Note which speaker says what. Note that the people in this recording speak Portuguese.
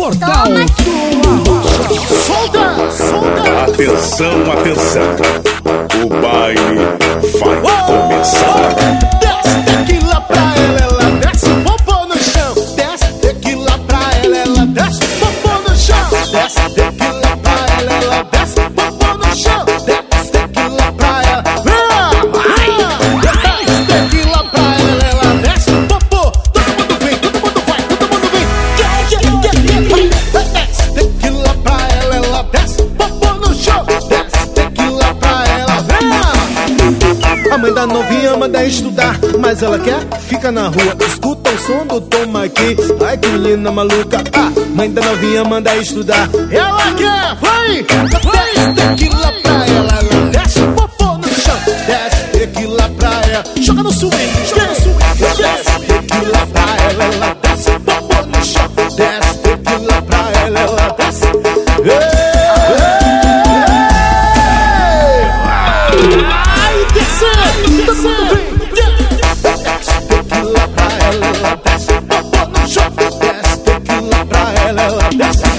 Speaker 1: Portal
Speaker 2: Solta, solta.
Speaker 3: Atenção, atenção. O baile
Speaker 2: A mãe da novinha manda estudar, mas ela quer fica na rua. Escuta o som do toma aqui, ai que menina maluca. Ah, mãe da novinha manda estudar, ela quer, vai, desce tequila pra ela, ela desce o popô no chão, desce tequila pra ela, joga no swing, love. That's